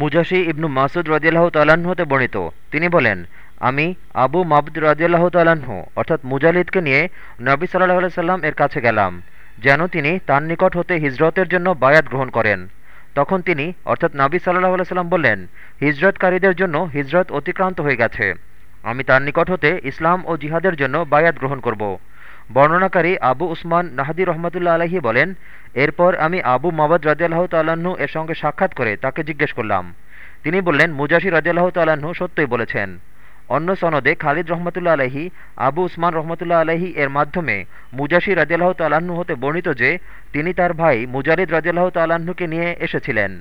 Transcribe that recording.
মুজাশি ইবনু মাসুদ তাল্লাহ্ন হতে বর্ণিত। তিনি বলেন, আমি আবু মাবদ রাজিয়াল্লাহ তাল্লাহ্ন অর্থাৎ মুজালিদকে নিয়ে নবী সাল্লাহ সাল্লাম এর কাছে গেলাম, যেন তিনি তার নিকট হতে হিজরতের জন্য বায়াত গ্রহণ করেন। তখন তিনি, অর্থাৎ নাবী সাল্লাহ সাল্লাম বললেন, হিজরতকারীদের জন্য হিজরত অতিক্রান্ত হয়ে গেছে। আমি তার নিকট হতে ইসলাম ও জিহাদের জন্য বায়াত গ্রহণ করব। বর্ণনাকারী আবু উসমান নাহাদি রহমতুল্লা আলহি বলেন, এরপর আমি আবু মাবাদ রাজিয়াল্লাহ তাল্লাহ্ন এর সঙ্গে সাক্ষাৎ করে তাকে জিজ্ঞেস করলাম। তিনি বললেন মুজাসি রাজিয়াল্লাহ তাল্লাহ্ন সত্যই বলেছেন। অন্য সনদে খালিদ রহমতুল্লা আলহি আবু উসমান রহমতুল্লাহ আলহি এর মাধ্যমে মুজাসি রাজিয়াল্লাহ তাল্লাহ্ন হতে বর্ণিত যে, তিনি তার ভাই মুজারিদ রাজিয়াল্লাহ তাল্লাহ্নকে নিয়ে এসেছিলেন।